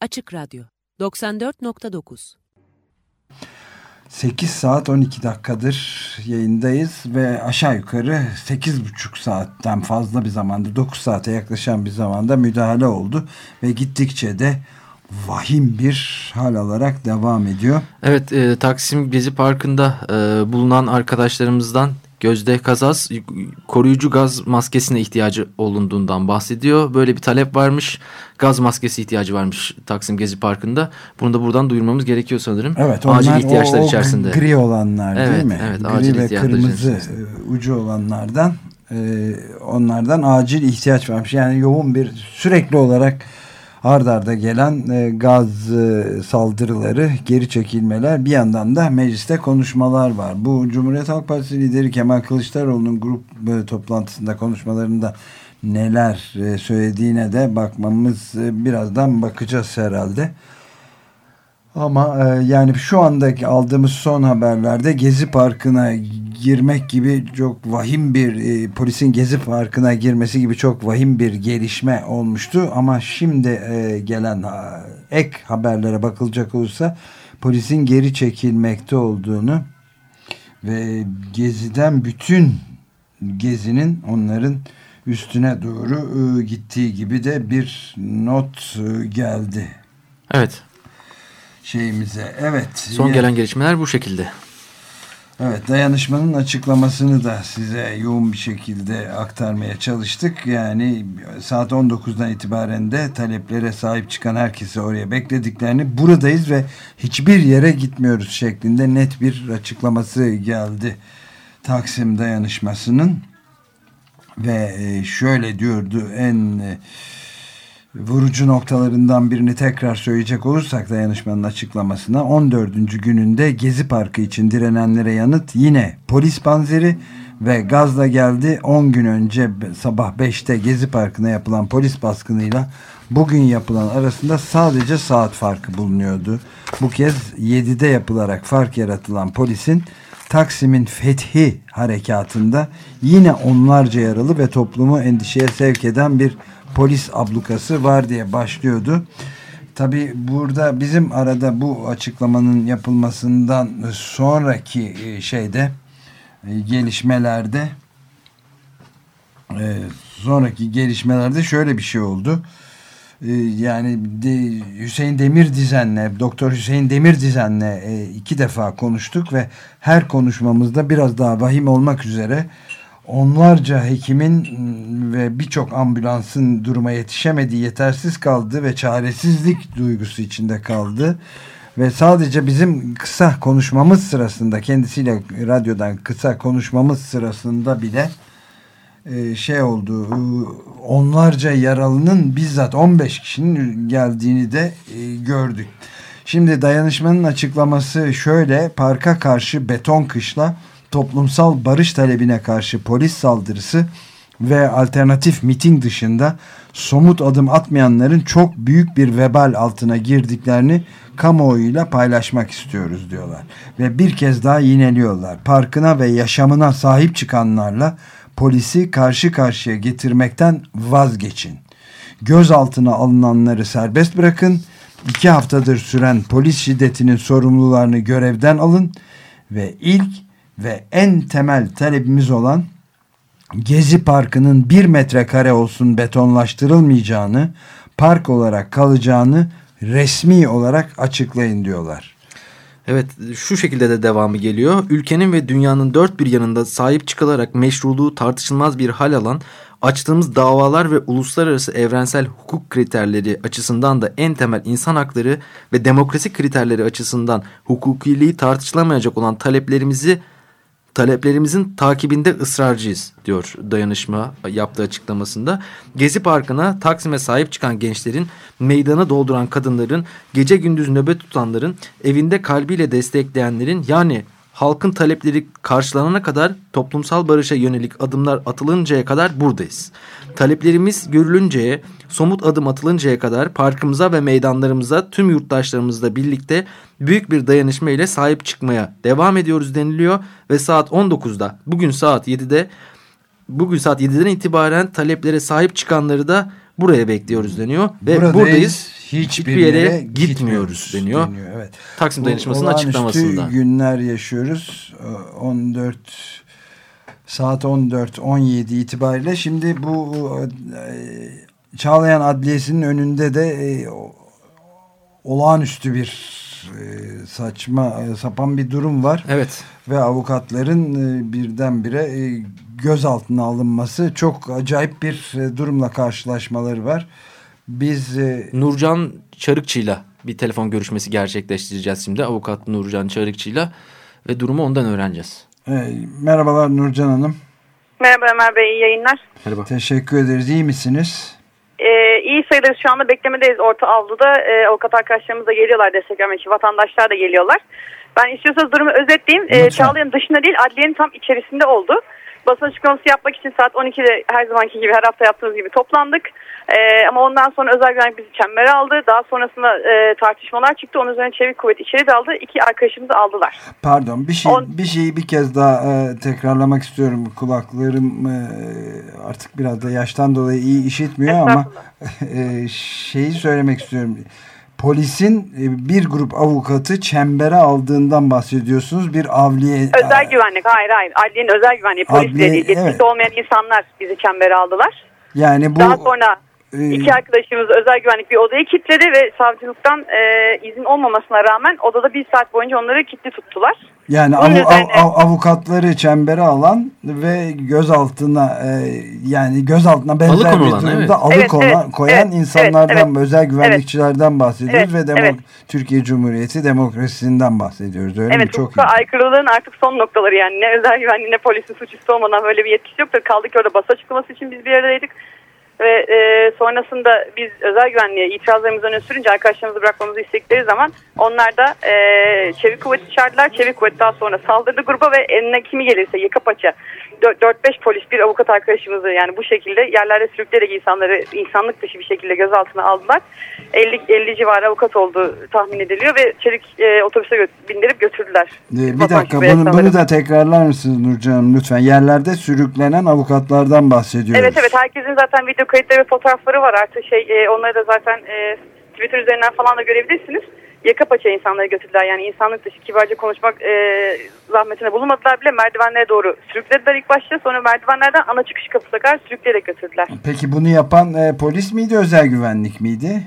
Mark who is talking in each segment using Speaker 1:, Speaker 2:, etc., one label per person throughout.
Speaker 1: Açık Radyo 94.9
Speaker 2: 8 saat 12 dakikadır yayındayız ve aşağı yukarı 8,5 saatten fazla bir zamanda 9 saate yaklaşan bir zamanda müdahale oldu ve gittikçe de vahim bir hal alarak devam ediyor.
Speaker 3: Evet e, Taksim Gezi Parkı'nda e, bulunan arkadaşlarımızdan Gözde Kazaz koruyucu gaz maskesine ihtiyacı olunduğundan bahsediyor. Böyle bir talep varmış. Gaz maskesi ihtiyacı varmış Taksim Gezi Parkı'nda. Bunu da buradan duyurmamız gerekiyor sanırım.
Speaker 2: Evet onlar Acil ihtiyaçlar o, o içerisinde. gri olanlar
Speaker 3: evet,
Speaker 2: değil mi?
Speaker 3: Evet
Speaker 2: gri acil ve kırmızı e, ucu olanlardan e, onlardan acil ihtiyaç varmış. Yani yoğun bir sürekli olarak ard arda gelen e, gaz e, saldırıları, geri çekilmeler bir yandan da mecliste konuşmalar var. Bu Cumhuriyet Halk Partisi lideri Kemal Kılıçdaroğlu'nun grup e, toplantısında konuşmalarında neler e, söylediğine de bakmamız e, birazdan bakacağız herhalde. Ama e, yani şu andaki aldığımız son haberlerde Gezi Parkı'na girmek gibi çok vahim bir e, polisin Gezi Parkı'na girmesi gibi çok vahim bir gelişme olmuştu. Ama şimdi e, gelen e, ek haberlere bakılacak olursa polisin geri çekilmekte olduğunu ve Gezi'den bütün Gezi'nin onların üstüne doğru e, gittiği gibi de bir not e, geldi.
Speaker 3: Evet
Speaker 2: şeyimize. Evet.
Speaker 3: Son gelen gelişmeler bu şekilde.
Speaker 2: Evet dayanışmanın açıklamasını da size yoğun bir şekilde aktarmaya çalıştık. Yani saat 19'dan itibaren de taleplere sahip çıkan herkese oraya beklediklerini buradayız ve hiçbir yere gitmiyoruz şeklinde net bir açıklaması geldi. Taksim dayanışmasının ve e, şöyle diyordu en e, vurucu noktalarından birini tekrar söyleyecek olursak dayanışmanın açıklamasına 14. gününde Gezi Parkı için direnenlere yanıt yine polis panzeri ve gazla geldi. 10 gün önce sabah 5'te Gezi Parkı'na yapılan polis baskınıyla bugün yapılan arasında sadece saat farkı bulunuyordu. Bu kez 7'de yapılarak fark yaratılan polisin Taksim'in fethi harekatında yine onlarca yaralı ve toplumu endişeye sevk eden bir polis ablukası var diye başlıyordu. Tabi burada bizim arada bu açıklamanın yapılmasından sonraki e, şeyde e, gelişmelerde e, sonraki gelişmelerde şöyle bir şey oldu. Yani Hüseyin Demir Dizen'le Doktor Hüseyin Demir Dizen'le iki defa konuştuk ve her konuşmamızda biraz daha vahim olmak üzere onlarca hekimin ve birçok ambulansın duruma yetişemediği, yetersiz kaldı ve çaresizlik duygusu içinde kaldı. Ve sadece bizim kısa konuşmamız sırasında kendisiyle radyodan kısa konuşmamız sırasında bile e, şey oldu onlarca yaralının bizzat 15 kişinin geldiğini de e, gördük. Şimdi dayanışmanın açıklaması şöyle parka karşı beton kışla toplumsal barış talebine karşı polis saldırısı ve alternatif miting dışında somut adım atmayanların çok büyük bir vebal altına girdiklerini kamuoyuyla paylaşmak istiyoruz diyorlar. Ve bir kez daha yineliyorlar. Parkına ve yaşamına sahip çıkanlarla polisi karşı karşıya getirmekten vazgeçin. Gözaltına alınanları serbest bırakın. İki haftadır süren polis şiddetinin sorumlularını görevden alın ve ilk ve en temel talebimiz olan Gezi Parkı'nın bir metrekare olsun betonlaştırılmayacağını, park olarak kalacağını resmi olarak açıklayın diyorlar.
Speaker 3: Evet şu şekilde de devamı geliyor. Ülkenin ve dünyanın dört bir yanında sahip çıkılarak meşruluğu tartışılmaz bir hal alan açtığımız davalar ve uluslararası evrensel hukuk kriterleri açısından da en temel insan hakları ve demokrasi kriterleri açısından hukukiliği tartışılamayacak olan taleplerimizi taleplerimizin takibinde ısrarcıyız diyor dayanışma yaptığı açıklamasında. Gezi Parkı'na Taksim'e sahip çıkan gençlerin, meydanı dolduran kadınların, gece gündüz nöbet tutanların, evinde kalbiyle destekleyenlerin yani halkın talepleri karşılanana kadar toplumsal barışa yönelik adımlar atılıncaya kadar buradayız. Taleplerimiz görülünceye, somut adım atılıncaya kadar parkımıza ve meydanlarımıza tüm yurttaşlarımızla birlikte büyük bir dayanışma ile sahip çıkmaya devam ediyoruz deniliyor ve saat 19'da bugün saat 7'de bugün saat 7'den itibaren taleplere sahip çıkanları da buraya bekliyoruz deniyor ve buradayız. buradayız
Speaker 2: hiçbir,
Speaker 3: yere,
Speaker 2: yere
Speaker 3: gitmiyoruz,
Speaker 2: gitmiyoruz
Speaker 3: deniyor.
Speaker 2: deniyor. Evet.
Speaker 3: Taksim
Speaker 2: Bu
Speaker 3: Dayanışması'nın açıklamasında.
Speaker 2: günler yaşıyoruz. Ee, 14 saat 14-17 itibariyle. Şimdi bu e, Çağlayan Adliyesi'nin önünde de e, olağanüstü bir e, saçma e, sapan bir durum var
Speaker 3: Evet.
Speaker 2: ve avukatların e, birdenbire e, gözaltına alınması çok acayip bir e, durumla karşılaşmaları var. Biz e,
Speaker 3: Nurcan Çarıkçı'yla bir telefon görüşmesi gerçekleştireceğiz şimdi. Avukat Nurcan Çarıkçı'yla ve durumu ondan öğreneceğiz.
Speaker 2: e, merhabalar Nurcan Hanım.
Speaker 4: Merhaba Ömer Bey, iyi yayınlar.
Speaker 3: Merhaba.
Speaker 2: Teşekkür ederiz. İyi misiniz?
Speaker 4: Ee, iyi sayılırız şu anda beklemedeyiz orta avluda. Ee, avukat arkadaşlarımız da geliyorlar destek vermek için, vatandaşlar da geliyorlar. Ben istiyorsanız durumu özetleyeyim. Ee,
Speaker 2: Lütfen.
Speaker 4: Çağlayan dışında değil, adliyenin tam içerisinde oldu. Basın açıklaması yapmak için saat 12'de her zamanki gibi, her hafta yaptığımız gibi toplandık. Ee, ama ondan sonra özel güvenlik bizi çembere aldı. Daha sonrasında e, tartışmalar çıktı. Onun üzerine çevik kuvvet içeri daldı. İki arkadaşımızı aldılar.
Speaker 2: Pardon bir şey
Speaker 4: On-
Speaker 2: bir şeyi bir kez daha e, tekrarlamak istiyorum. Kulaklarım e, artık biraz da yaştan dolayı iyi işitmiyor ama e, şeyi söylemek istiyorum. Polisin e, bir grup avukatı çembere aldığından bahsediyorsunuz. Bir avliye
Speaker 4: Özel güvenlik, hayır hayır. Adliyenin özel güvenliği, polis
Speaker 2: Adliye-
Speaker 4: değil. Yetkisi
Speaker 2: evet.
Speaker 4: olmayan insanlar bizi çembere aldılar.
Speaker 2: yani bu
Speaker 4: Daha sonra iki arkadaşımız özel güvenlik bir odaya kilitledi ve savcılıktan e, izin olmamasına rağmen odada bir saat boyunca onları kilitli tuttular.
Speaker 2: Yani av-
Speaker 4: üzerine-
Speaker 2: av- avukatları çembere alan ve gözaltına e, yani gözaltına benzer
Speaker 3: Alıkonulan,
Speaker 2: bir durumda
Speaker 3: evet.
Speaker 2: alıkonan
Speaker 4: Evet, evet,
Speaker 2: koyan
Speaker 4: evet,
Speaker 2: insanlardan
Speaker 4: evet,
Speaker 2: özel güvenlikçilerden bahsediyoruz
Speaker 4: Evet,
Speaker 2: ve demo-
Speaker 4: evet.
Speaker 2: Türkiye Cumhuriyeti demokrasisinden bahsediyoruz. Öyle mi?
Speaker 4: evet
Speaker 2: Çok
Speaker 4: hukuka
Speaker 2: iyi.
Speaker 4: aykırılığın artık son noktaları yani ne özel güvenliğin ne polisin suçüstü olmadan böyle bir yetkisi yoktur. Kaldı ki orada basın açıklaması için biz bir aradaydık. Ve e, sonrasında biz özel güvenliğe itirazlarımızı öne sürünce arkadaşlarımızı bırakmamızı istedikleri zaman onlar da e, çevik kuvvet çağırdılar. Çevik kuvvet daha sonra saldırdı gruba ve eline kimi gelirse yaka paça 4-5 polis bir avukat arkadaşımızı yani bu şekilde yerlerde sürükleyerek insanları insanlık dışı bir şekilde gözaltına aldılar. 50, 50 civarı avukat olduğu tahmin ediliyor ve çelik e, otobüse gö- bindirip götürdüler.
Speaker 2: E, bir dakika bunu,
Speaker 4: sanırım.
Speaker 2: bunu da tekrarlar mısınız Nurcan Hanım lütfen? Yerlerde sürüklenen avukatlardan bahsediyoruz.
Speaker 4: Evet evet herkesin zaten video kayıtları ve fotoğrafları var artık şey e, onları da zaten e, Twitter üzerinden falan da görebilirsiniz. Yaka paça insanları götürdüler yani insanlık dışı kibarca konuşmak e, zahmetine bulunmadılar bile merdivenlere doğru sürüklediler ilk başta sonra merdivenlerden ana çıkış kapısına kadar sürükleyerek götürdüler.
Speaker 2: Peki bunu yapan e, polis miydi özel güvenlik miydi?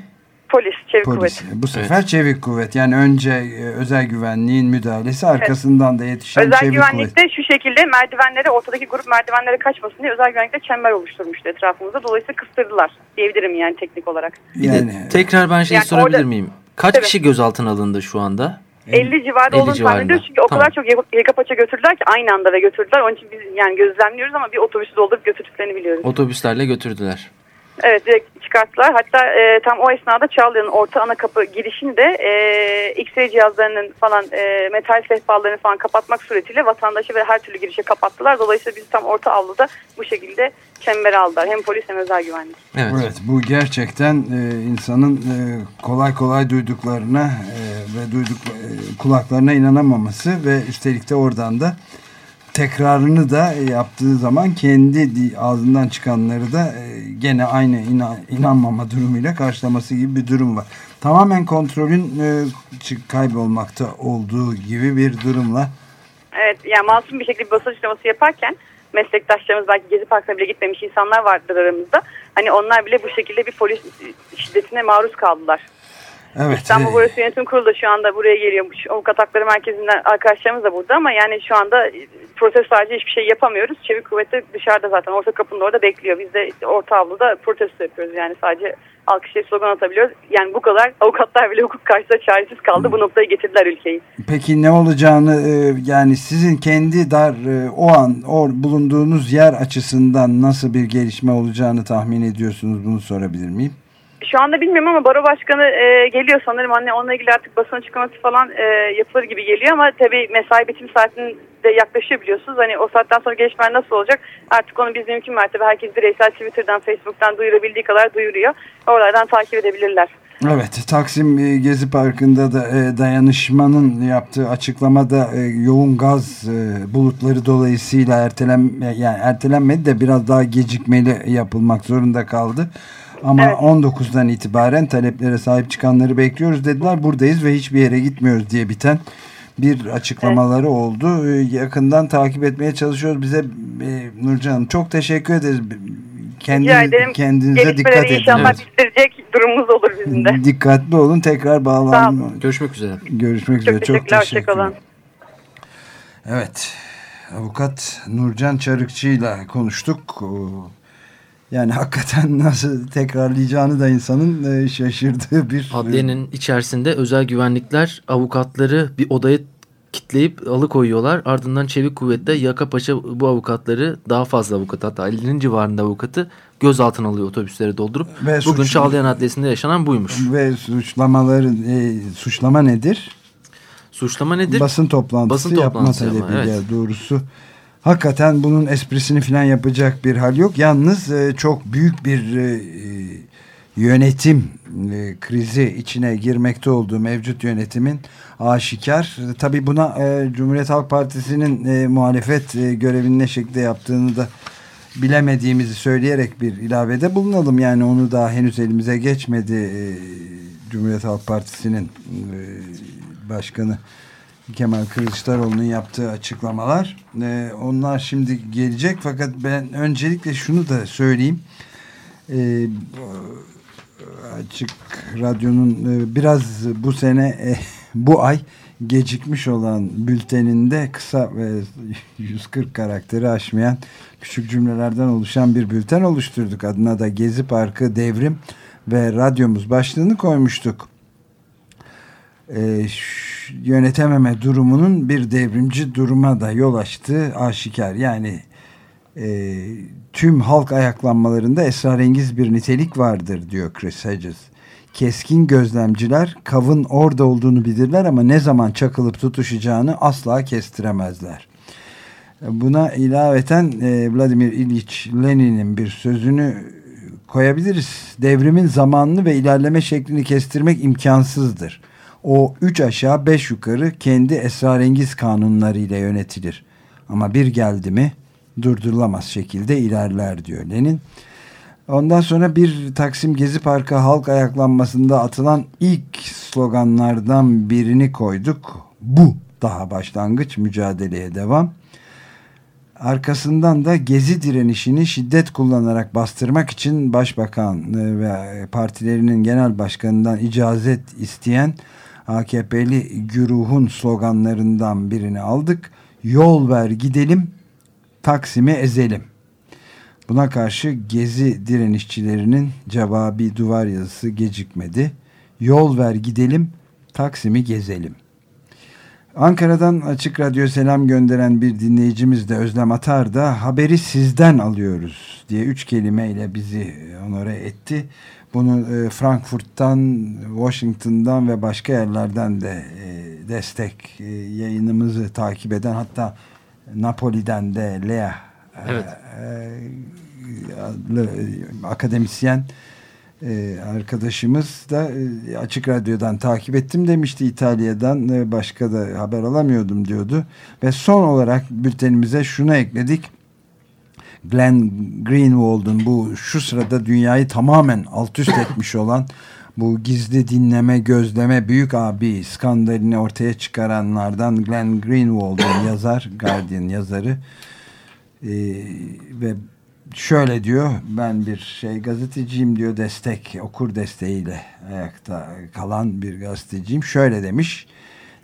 Speaker 4: Polis, çevik
Speaker 2: Polis.
Speaker 4: kuvvet.
Speaker 2: Bu sefer çevik kuvvet. Yani önce e, özel güvenliğin müdahalesi arkasından da yetişen
Speaker 4: Özel
Speaker 2: çevik kuvvet.
Speaker 4: de şu şekilde merdivenlere ortadaki grup merdivenlere kaçmasın diye özel güvenlikte çember oluşturmuştu etrafımızda. Dolayısıyla kıstırdılar diyebilirim yani teknik olarak.
Speaker 2: Yani
Speaker 3: de tekrar ben şey
Speaker 4: Yani
Speaker 3: sorabilir
Speaker 4: orada-
Speaker 3: miyim? Kaç
Speaker 4: Tabii.
Speaker 3: kişi gözaltına alındı şu anda?
Speaker 4: 50 civarında
Speaker 3: 50
Speaker 4: olduğunu
Speaker 3: civarında.
Speaker 4: tahmin ediyoruz çünkü o
Speaker 3: Tamam.
Speaker 4: kadar çok yaka paça götürdüler ki aynı anda ve götürdüler. Onun için biz yani gözlemliyoruz ama bir otobüsü doldurup götürdüklerini biliyoruz.
Speaker 3: Otobüslerle götürdüler.
Speaker 4: Evet direkt çıkarttılar. Hatta e, tam o esnada Çağlayan'ın orta ana kapı girişinde e, X-ray cihazlarının falan e, metal sehpalarını falan kapatmak suretiyle vatandaşı ve her türlü girişe kapattılar. Dolayısıyla bizi tam orta avluda bu şekilde çembere aldılar. Hem polis hem özel güvenlik.
Speaker 3: Evet.
Speaker 2: Evet bu gerçekten e, insanın e, kolay kolay duyduklarına e, ve duyduk e, kulaklarına inanamaması ve üstelik de oradan da tekrarını da yaptığı zaman kendi di- ağzından çıkanları da e, gene aynı ina- inanmama durumuyla karşılaması gibi bir durum var. Tamamen kontrolün e, kaybolmakta olduğu gibi bir durumla
Speaker 4: Evet yani masum bir şekilde bir basın açıklaması yaparken meslektaşlarımız belki Gezi Parkı'na bile gitmemiş insanlar vardır aramızda. Hani onlar bile bu şekilde bir polis şiddetine maruz kaldılar.
Speaker 2: Evet
Speaker 4: İstanbul Barosu Yönetim Kurulu da şu anda buraya geliyormuş. Avukat Hakları Merkezi'nden arkadaşlarımız da burada ama yani şu anda protesto harici hiçbir şey yapamıyoruz. Çevik kuvvet de dışarıda zaten orta kapının orada bekliyor. Biz de orta avluda protesto yapıyoruz yani sadece alkışlayıp slogan atabiliyoruz. Yani bu kadar avukatlar bile hukuk karşısında çaresiz kaldı. Bu noktaya getirdiler ülkeyi.
Speaker 2: Peki ne olacağını e, yani sizin kendi dar e, o an o bulunduğunuz yer açısından nasıl bir gelişme olacağını tahmin ediyorsunuz bunu sorabilir miyim?
Speaker 4: Şu anda bilmiyorum ama baro başkanı e, geliyor sanırım. Anne onunla ilgili artık basın açıklaması falan e, yapılır gibi geliyor ama tabii mesai bitim saatinde yaklaşıyor biliyorsunuz. Hani o saatten sonra gelişmeler nasıl olacak? Artık onu biz mümkün mertebe herkes bireysel Twitter'dan, Facebook'tan duyurabildiği kadar duyuruyor. Oralardan takip edebilirler.
Speaker 2: Evet Taksim e, Gezi Parkı'nda da e, dayanışmanın yaptığı açıklamada e, yoğun gaz e, bulutları dolayısıyla ertelen yani ertelenmedi de biraz daha gecikmeli yapılmak zorunda kaldı. Ama
Speaker 4: Evet.
Speaker 2: 19'dan itibaren taleplere sahip çıkanları bekliyoruz dediler. Buradayız ve hiçbir yere gitmiyoruz diye biten bir açıklamaları oldu. Ee, Yakından takip etmeye çalışıyoruz. Bize e, Nurcan Hanım çok teşekkür ederiz. Kendi,
Speaker 4: Rica ederim.
Speaker 2: kendinize dikkat
Speaker 4: Gelişmeleri
Speaker 2: edin.
Speaker 4: inşallah
Speaker 3: Evet.
Speaker 4: bitirecek durumumuz olur bizim de.
Speaker 2: Dikkatli olun. Tekrar bağlan.
Speaker 3: Görüşmek üzere.
Speaker 2: Görüşmek
Speaker 4: Çok
Speaker 2: üzere. Çok
Speaker 4: teşekkürler. Hoşçakalın.
Speaker 2: Evet. Avukat Nurcan Çarıkçı'yla konuştuk. Yani hakikaten nasıl tekrarlayacağını da insanın e, şaşırdığı bir...
Speaker 3: Adliyenin içerisinde özel güvenlikler avukatları bir odaya kitleyip alıkoyuyorlar. Ardından çevik kuvvetle yaka paça bu avukatları daha fazla avukat hatta 50'nin civarında avukatı gözaltına alıyor otobüslere doldurup.
Speaker 2: Ve
Speaker 3: Bugün
Speaker 2: suç-
Speaker 3: Çağlayan Adliyesi'nde yaşanan buymuş.
Speaker 2: Ve suçlamaları, e, suçlama nedir?
Speaker 3: Suçlama nedir?
Speaker 2: Basın toplantısı,
Speaker 3: Basın toplantısı yapma,
Speaker 2: talebiyle
Speaker 3: evet.
Speaker 2: doğrusu. Hakikaten bunun esprisini falan yapacak bir hal yok. Yalnız e, çok büyük bir e, e, yönetim e, krizi içine girmekte olduğu mevcut yönetimin aşikar. E, Tabii buna e, Cumhuriyet Halk Partisi'nin e, muhalefet e, görevini ne şekilde yaptığını da bilemediğimizi söyleyerek bir ilavede bulunalım. Yani onu daha henüz elimize geçmedi e, Cumhuriyet Halk Partisi'nin e, başkanı Kemal Kılıçdaroğlu'nun yaptığı açıklamalar. E, onlar şimdi gelecek fakat ben öncelikle şunu da söyleyeyim. E, bu- açık Radyo'nun e, biraz bu sene e, bu ay gecikmiş olan bülteninde kısa ve 140 karakteri aşmayan küçük cümlelerden oluşan bir bülten oluşturduk. Adına da Gezi Parkı Devrim ve Radyomuz başlığını koymuştuk. E, yönetememe durumunun bir devrimci duruma da yol açtığı aşikar. Yani e, tüm halk ayaklanmalarında esrarengiz bir nitelik vardır diyor Chris Hedges. Keskin gözlemciler kavın orada olduğunu bilirler ama ne zaman çakılıp tutuşacağını asla kestiremezler. Buna ilaveten e, Vladimir İliç Lenin'in bir sözünü koyabiliriz. Devrimin zamanını ve ilerleme şeklini kestirmek imkansızdır. O üç aşağı beş yukarı kendi esrarengiz kanunlarıyla yönetilir. Ama bir geldi mi durdurulamaz şekilde ilerler diyor Lenin. Ondan sonra bir Taksim Gezi Parkı halk ayaklanmasında atılan ilk sloganlardan birini koyduk. Bu daha başlangıç mücadeleye devam. Arkasından da gezi direnişini şiddet kullanarak bastırmak için başbakan e, ve partilerinin genel başkanından icazet isteyen AKP'li güruhun sloganlarından birini aldık. Yol ver gidelim, Taksim'i ezelim. Buna karşı gezi direnişçilerinin cevabi duvar yazısı gecikmedi. Yol ver gidelim, Taksim'i gezelim. Ankara'dan Açık Radyo selam gönderen bir dinleyicimiz de Özlem Atar da haberi sizden alıyoruz diye üç kelimeyle bizi onore etti. Bunu e, Frankfurt'tan, Washington'dan ve başka yerlerden de e, destek e, yayınımızı takip eden hatta Napoli'den de Lea
Speaker 3: Evet.
Speaker 2: e, adlı e, akademisyen e, arkadaşımız da e, Açık Radyo'dan takip ettim demişti İtalya'dan e, başka da haber alamıyordum diyordu ve son olarak bültenimize şunu ekledik Glenn Greenwald'un bu şu sırada dünyayı tamamen alt üst etmiş olan bu gizli dinleme gözleme büyük abi skandalini ortaya çıkaranlardan Glenn Greenwald'un yazar Guardian yazarı. Ee, ve şöyle diyor ben bir şey gazeteciyim diyor destek okur desteğiyle ayakta kalan bir gazeteciyim. Şöyle demiş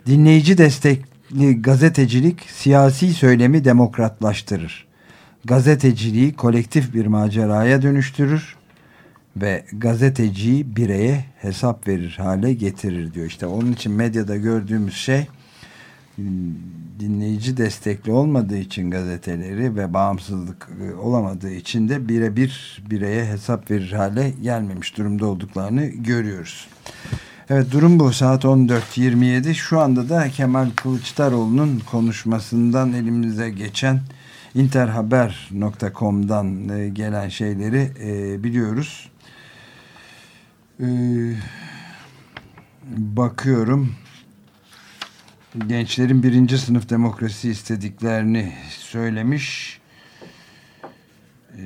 Speaker 2: dinleyici destekli gazetecilik siyasi söylemi demokratlaştırır gazeteciliği kolektif bir maceraya dönüştürür ve gazeteciyi bireye hesap verir hale getirir diyor. İşte onun için medyada gördüğümüz şey dinleyici destekli olmadığı için gazeteleri ve bağımsızlık e, olamadığı için de birebir bireye hesap verir hale gelmemiş durumda olduklarını görüyoruz. Evet durum bu saat 14.27 şu anda da Kemal Kılıçdaroğlu'nun konuşmasından elimize geçen interhaber.com'dan e, gelen şeyleri e, biliyoruz. E, bakıyorum gençlerin birinci sınıf demokrasi istediklerini söylemiş. E,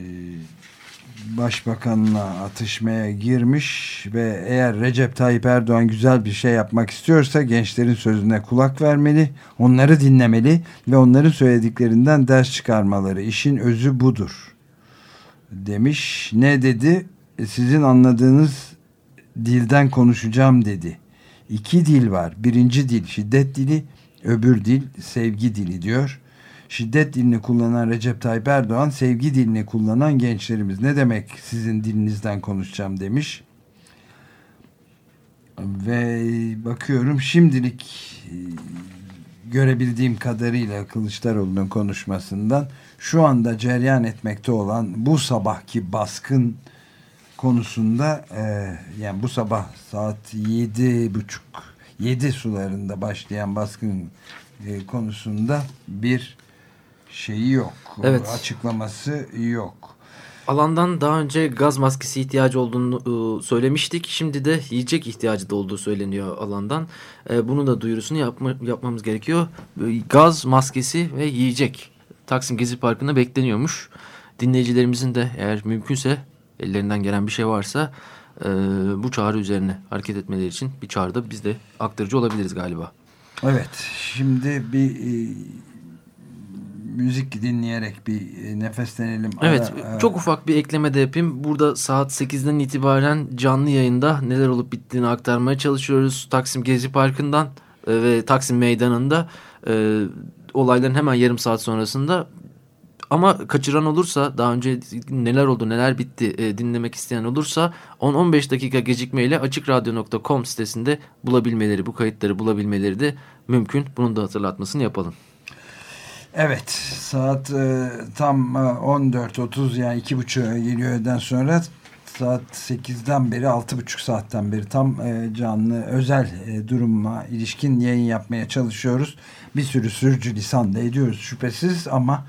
Speaker 2: başbakanla atışmaya girmiş ve eğer Recep Tayyip Erdoğan güzel bir şey yapmak istiyorsa gençlerin sözüne kulak vermeli, onları dinlemeli ve onların söylediklerinden ders çıkarmaları. İşin özü budur demiş. Ne dedi? E, sizin anladığınız dilden konuşacağım dedi. İki dil var. Birinci dil şiddet dili, öbür dil sevgi dili diyor şiddet dilini kullanan Recep Tayyip Erdoğan sevgi dilini kullanan gençlerimiz ne demek sizin dilinizden konuşacağım demiş. Ve bakıyorum şimdilik e, görebildiğim kadarıyla Kılıçdaroğlu'nun konuşmasından şu anda ceryan etmekte olan bu sabahki baskın konusunda e, yani bu sabah saat yedi buçuk yedi sularında başlayan baskın e, konusunda bir şeyi yok. Evet. Açıklaması yok.
Speaker 3: Alandan daha önce gaz maskesi ihtiyacı olduğunu ıı, söylemiştik. Şimdi de yiyecek ihtiyacı da olduğu söyleniyor alandan. E, bunun da duyurusunu yapma, yapmamız gerekiyor. Gaz maskesi ve yiyecek Taksim Gezi Parkı'nda bekleniyormuş. Dinleyicilerimizin de eğer mümkünse ellerinden gelen bir şey varsa e, bu çağrı üzerine hareket etmeleri için bir çağrıda biz de aktarıcı olabiliriz galiba.
Speaker 2: Evet şimdi bir e, müzik dinleyerek bir e, nefeslenelim.
Speaker 3: Evet Ara, çok ufak bir ekleme de yapayım. Burada saat 8'den itibaren canlı yayında neler olup bittiğini aktarmaya çalışıyoruz. Taksim Gezi Parkı'ndan e, ve Taksim Meydanı'nda e, olayların hemen yarım saat sonrasında ama kaçıran olursa daha önce neler oldu neler bitti e, dinlemek isteyen olursa 10-15 dakika gecikmeyle açıkradyo.com sitesinde bulabilmeleri bu kayıtları bulabilmeleri de mümkün. Bunun da hatırlatmasını yapalım.
Speaker 2: Evet saat e, tam e, 14.30 yani iki buçuk geliyor öğleden sonra saat 8'den beri altı buçuk saatten beri tam e, canlı özel e, duruma ilişkin yayın yapmaya çalışıyoruz. Bir sürü sürücü lisan da ediyoruz şüphesiz ama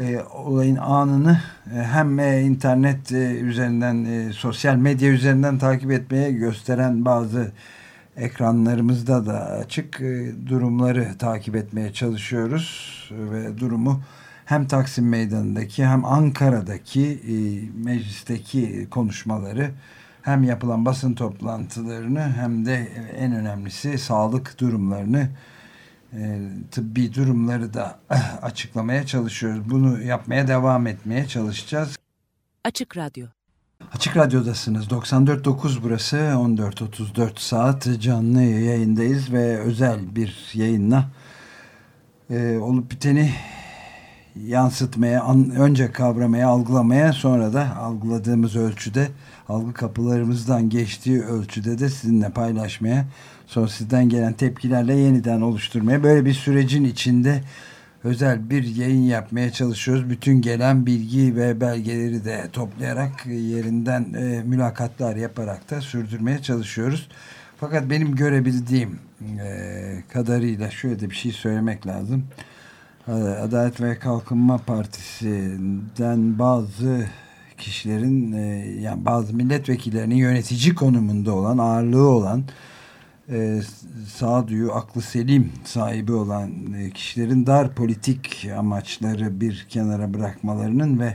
Speaker 2: e, olayın anını e, hem e, internet e, üzerinden e, sosyal medya üzerinden takip etmeye gösteren bazı ekranlarımızda da açık e, durumları takip etmeye çalışıyoruz ve durumu hem Taksim Meydanı'ndaki hem Ankara'daki e, meclisteki konuşmaları hem yapılan basın toplantılarını hem de en önemlisi sağlık durumlarını e, tıbbi durumları da açıklamaya çalışıyoruz. Bunu yapmaya devam etmeye çalışacağız.
Speaker 1: Açık Radyo
Speaker 2: Açık Radyo'dasınız. 94.9 burası. 14.34 saat canlı yayındayız ve özel bir yayınla e, olup biteni yansıtmaya, an, önce kavramaya, algılamaya sonra da algıladığımız ölçüde, algı kapılarımızdan geçtiği ölçüde de sizinle paylaşmaya, sonra sizden gelen tepkilerle yeniden oluşturmaya, böyle bir sürecin içinde özel bir yayın yapmaya çalışıyoruz. Bütün gelen bilgi ve belgeleri de toplayarak yerinden e, mülakatlar yaparak da sürdürmeye çalışıyoruz. Fakat benim görebildiğim e, kadarıyla şöyle de bir şey söylemek lazım. Adalet ve Kalkınma Partisi'den bazı kişilerin e, yani bazı milletvekillerinin yönetici konumunda olan ağırlığı olan e, sağduyu, aklı selim sahibi olan e, kişilerin dar politik amaçları bir kenara bırakmalarının ve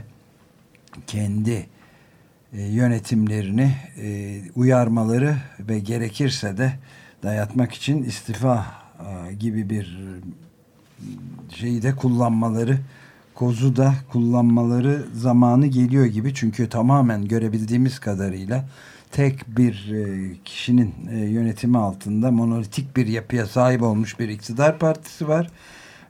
Speaker 2: kendi e, yönetimlerini e, uyarmaları ve gerekirse de dayatmak için istifa e, gibi bir şeyi de kullanmaları kozu da kullanmaları zamanı geliyor gibi. Çünkü tamamen görebildiğimiz kadarıyla tek bir e, kişinin e, yönetimi altında monolitik bir yapıya sahip olmuş bir iktidar partisi var.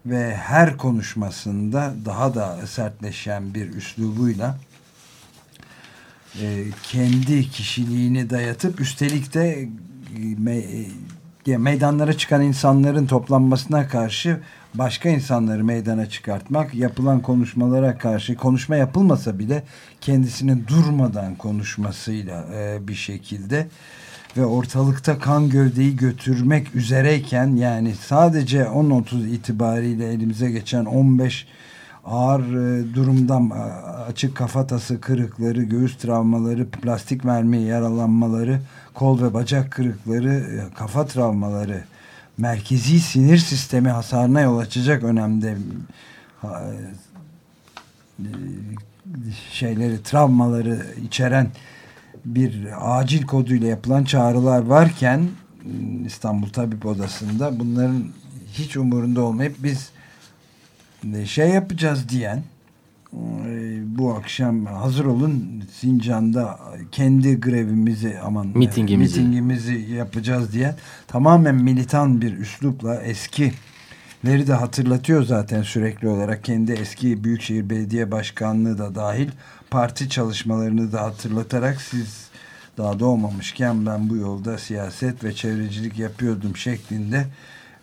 Speaker 2: Ve her konuşmasında daha da sertleşen bir üslubuyla e, kendi kişiliğini dayatıp üstelik de meydanlara çıkan insanların toplanmasına karşı başka insanları meydana çıkartmak, yapılan konuşmalara karşı konuşma yapılmasa bile kendisinin durmadan konuşmasıyla e, bir şekilde ve ortalıkta kan gövdeyi götürmek üzereyken yani sadece 10.30 itibariyle elimize geçen 15 ağır e, durumdan e, açık kafatası kırıkları, göğüs travmaları, plastik mermi yaralanmaları, kol ve bacak kırıkları, e, kafa travmaları merkezi sinir sistemi hasarına yol açacak önemde e, şeyleri, travmaları içeren bir acil koduyla yapılan çağrılar varken İstanbul Tabip Odası'nda bunların hiç umurunda olmayıp biz şey yapacağız diyen bu akşam hazır olun. Sincan'da kendi grevimizi aman
Speaker 3: mitingimizi,
Speaker 2: mitingimizi yapacağız diye tamamen militan bir üslupla eskileri de hatırlatıyor zaten sürekli olarak. Kendi eski Büyükşehir Belediye Başkanlığı da dahil parti çalışmalarını da hatırlatarak siz daha doğmamışken ben bu yolda siyaset ve çevrecilik yapıyordum şeklinde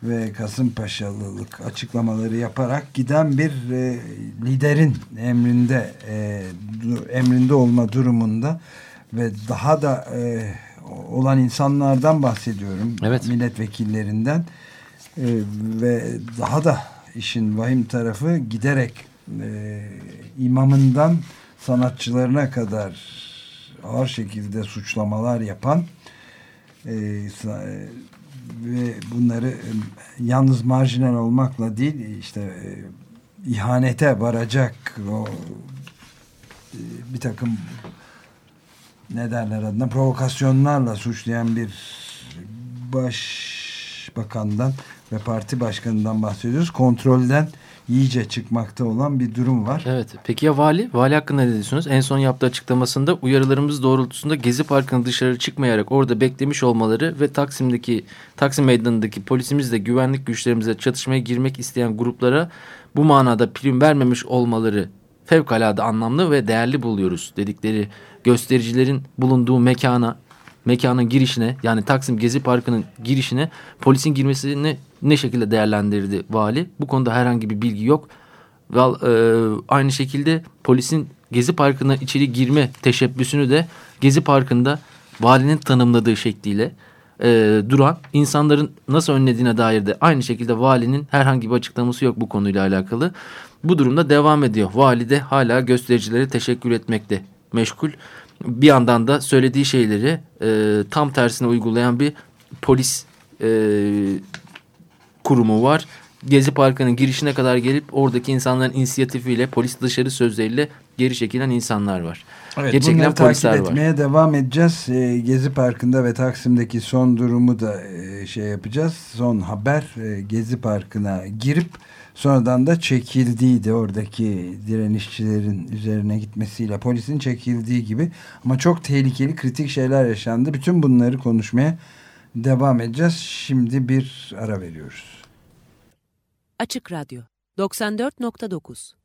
Speaker 2: ve Kasımpaşalılık açıklamaları yaparak giden bir e, liderin emrinde e, emrinde olma durumunda ve daha da e, olan insanlardan bahsediyorum.
Speaker 3: Evet.
Speaker 2: Milletvekillerinden e, ve daha da işin vahim tarafı giderek e, imamından sanatçılarına kadar ağır şekilde suçlamalar yapan e, ve bunları e, yalnız marjinal olmakla değil işte e, ihanete varacak o e, bir takım ne derler adına provokasyonlarla suçlayan bir başbakandan ve parti başkanından bahsediyoruz. Kontrolden iyice çıkmakta olan bir durum var.
Speaker 3: Evet. Peki ya vali? Vali hakkında ne diyorsunuz? En son yaptığı açıklamasında uyarılarımız doğrultusunda Gezi Parkı'nın dışarı çıkmayarak orada beklemiş olmaları ve Taksim'deki Taksim Meydanı'ndaki polisimizle güvenlik güçlerimizle çatışmaya girmek isteyen gruplara bu manada prim vermemiş olmaları fevkalade anlamlı ve değerli buluyoruz dedikleri göstericilerin bulunduğu mekana mekanın girişine yani Taksim Gezi Parkı'nın girişine polisin girmesini ne şekilde değerlendirdi vali? Bu konuda herhangi bir bilgi yok. Ve aynı şekilde polisin Gezi Parkı'na içeri girme teşebbüsünü de Gezi Parkı'nda valinin tanımladığı şekliyle e, duran insanların nasıl önlediğine dair de aynı şekilde valinin herhangi bir açıklaması yok bu konuyla alakalı. Bu durumda devam ediyor. Vali de hala göstericilere teşekkür etmekte meşgul bir yandan da söylediği şeyleri e, tam tersine uygulayan bir polis e, kurumu var. Gezi Parkı'nın girişine kadar gelip oradaki insanların inisiyatifiyle polis dışarı sözleriyle geri çekilen insanlar var.
Speaker 2: Evet, geri bunları takip etmeye var. devam edeceğiz. E, Gezi Parkı'nda ve Taksim'deki son durumu da e, şey yapacağız. Son haber e, Gezi Parkı'na girip Sonradan da çekildiği de oradaki direnişçilerin üzerine gitmesiyle polisin çekildiği gibi ama çok tehlikeli kritik şeyler yaşandı. Bütün bunları konuşmaya devam edeceğiz. Şimdi bir ara veriyoruz.
Speaker 1: Açık Radyo 94.9